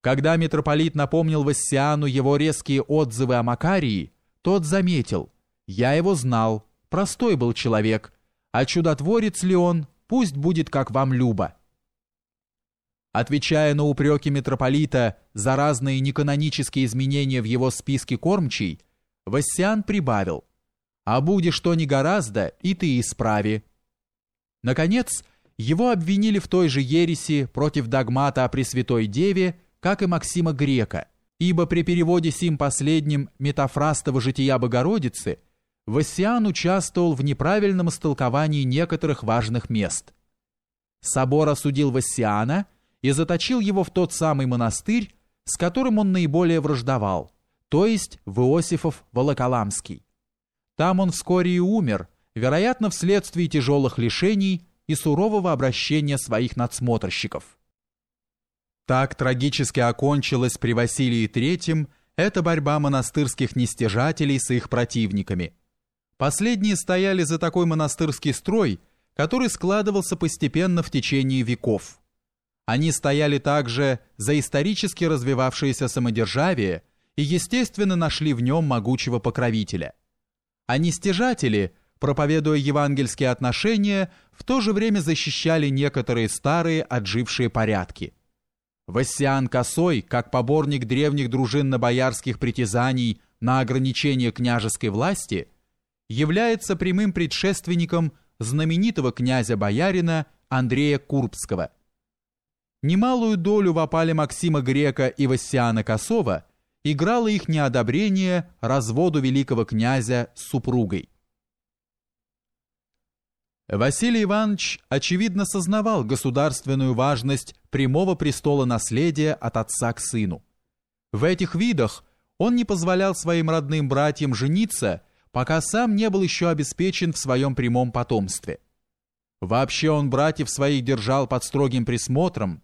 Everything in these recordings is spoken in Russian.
Когда митрополит напомнил Вассиану его резкие отзывы о Макарии, тот заметил, «Я его знал, простой был человек, а чудотворец ли он, пусть будет как вам любо». Отвечая на упреки митрополита за разные неканонические изменения в его списке кормчий, Вассиан прибавил, «А будешь что не гораздо, и ты исправи». Наконец, его обвинили в той же ереси против догмата о Пресвятой Деве, как и Максима Грека, ибо при переводе сим последним метафрастова жития Богородицы Вассиан участвовал в неправильном истолковании некоторых важных мест. Собор осудил Вассиана и заточил его в тот самый монастырь, с которым он наиболее враждовал, то есть в Иосифов Волоколамский. Там он вскоре и умер, вероятно, вследствие тяжелых лишений и сурового обращения своих надсмотрщиков. Так трагически окончилась при Василии III эта борьба монастырских нестяжателей с их противниками. Последние стояли за такой монастырский строй, который складывался постепенно в течение веков. Они стояли также за исторически развивавшееся самодержавие и, естественно, нашли в нем могучего покровителя. А нестяжатели, проповедуя евангельские отношения, в то же время защищали некоторые старые отжившие порядки – Вассиан Косой, как поборник древних дружинно-боярских притязаний на ограничение княжеской власти, является прямым предшественником знаменитого князя-боярина Андрея Курбского. Немалую долю в опале Максима Грека и Вассиана Косова играло их неодобрение разводу великого князя с супругой. Василий Иванович очевидно сознавал государственную важность прямого престола наследия от отца к сыну. В этих видах он не позволял своим родным братьям жениться, пока сам не был еще обеспечен в своем прямом потомстве. Вообще он братьев своих держал под строгим присмотром,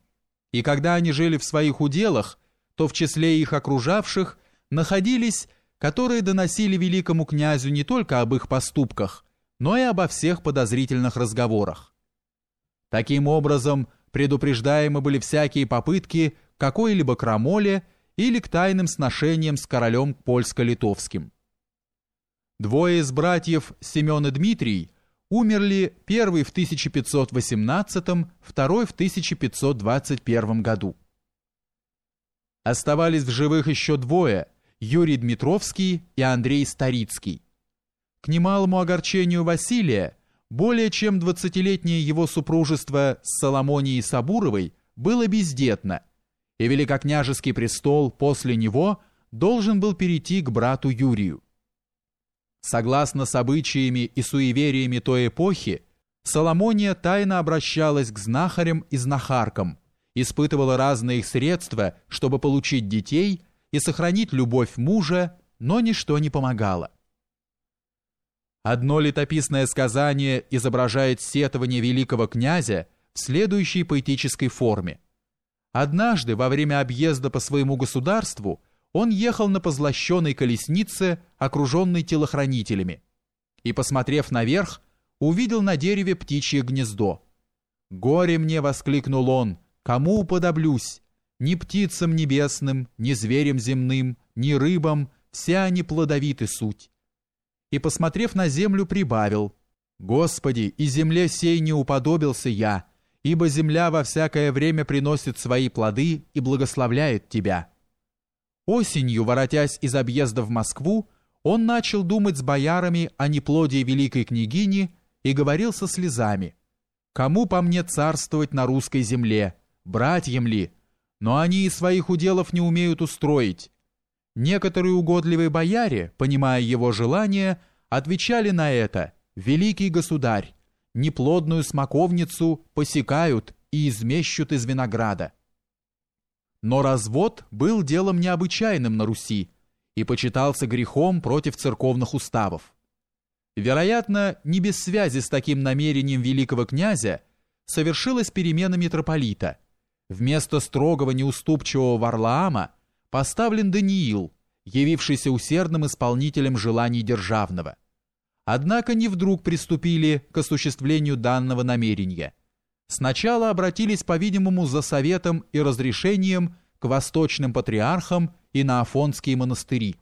и когда они жили в своих уделах, то в числе их окружавших находились, которые доносили великому князю не только об их поступках, но и обо всех подозрительных разговорах. Таким образом, предупреждаемы были всякие попытки какой-либо крамоле или к тайным сношениям с королем польско-литовским. Двое из братьев, Семен и Дмитрий, умерли первый в 1518, второй в 1521 году. Оставались в живых еще двое, Юрий Дмитровский и Андрей Старицкий. К немалому огорчению Василия, более чем двадцатилетнее его супружество с Соломонией Сабуровой было бездетно, и великокняжеский престол после него должен был перейти к брату Юрию. Согласно с обычаями и суевериями той эпохи, Соломония тайно обращалась к знахарям и знахаркам, испытывала разные их средства, чтобы получить детей и сохранить любовь мужа, но ничто не помогало. Одно летописное сказание изображает сетование великого князя в следующей поэтической форме. Однажды во время объезда по своему государству он ехал на позлощенной колеснице, окруженной телохранителями, и, посмотрев наверх, увидел на дереве птичье гнездо. «Горе мне!» — воскликнул он. «Кому уподоблюсь? Ни птицам небесным, ни зверям земным, ни рыбам, все они плодовиты суть» и, посмотрев на землю, прибавил «Господи, и земле сей не уподобился я, ибо земля во всякое время приносит свои плоды и благословляет тебя». Осенью, воротясь из объезда в Москву, он начал думать с боярами о неплодии великой княгини и говорил со слезами «Кому по мне царствовать на русской земле? Братьям ли? Но они и своих уделов не умеют устроить, Некоторые угодливые бояре, понимая его желание, отвечали на это «Великий государь, неплодную смоковницу посекают и измещут из винограда». Но развод был делом необычайным на Руси и почитался грехом против церковных уставов. Вероятно, не без связи с таким намерением великого князя совершилась перемена митрополита. Вместо строгого неуступчивого Варлаама поставлен Даниил, явившийся усердным исполнителем желаний державного. Однако не вдруг приступили к осуществлению данного намерения. Сначала обратились, по-видимому, за советом и разрешением к восточным патриархам и на Афонские монастыри.